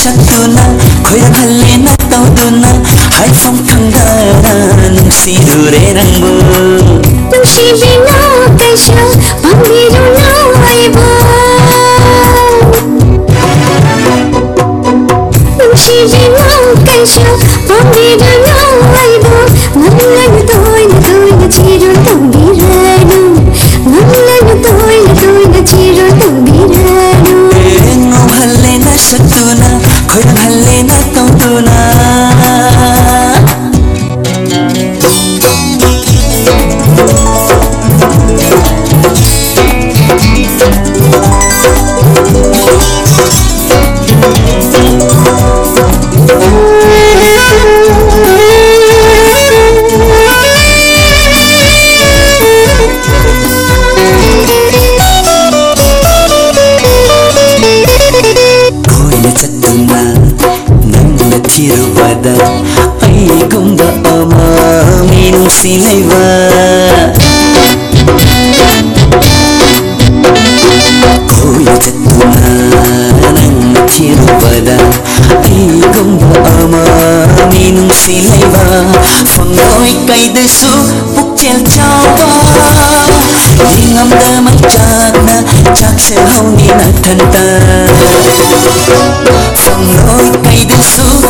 ಸಂತೋನ ಕೊಯ್ದಲ್ಲಿ ನತ್ತೋದನ್ನ ಹೈ ಸಂತಂಗನ ಸಿದುರೆ ನಂಗು ತುಷಿ ವಿನಾಕಶ ಬಂದಿರು ನಾಯ್ಬ ತುಷಿ ವಿನಾಕಶ ಬಂದಿರು ನಾಯ್ಬ ನನ್ನ மத ஐ கும்ப அமாமீன் சிலைவா கோயத்துனா நன்ன சிறுவத ஐ கும்ப அமாமீன் சிலைவா ஃபங்கோய் கைது சு புக்செல் சாவா நிங்கம்த மைச்சாக்ன சாக்செல் ஹவுனி நத்தன்தா Phòng lối cây đinh xuống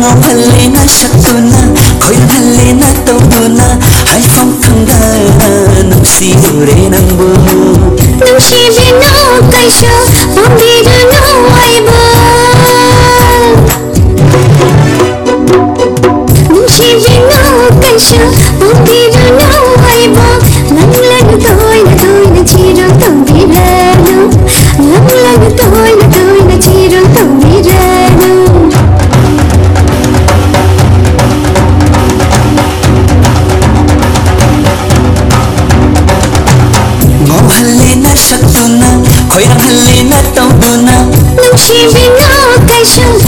ngóng sakuna khoyang na tobuna hai phong thangga nang si ure nang bu nang si bina kaisa give Keeping no patience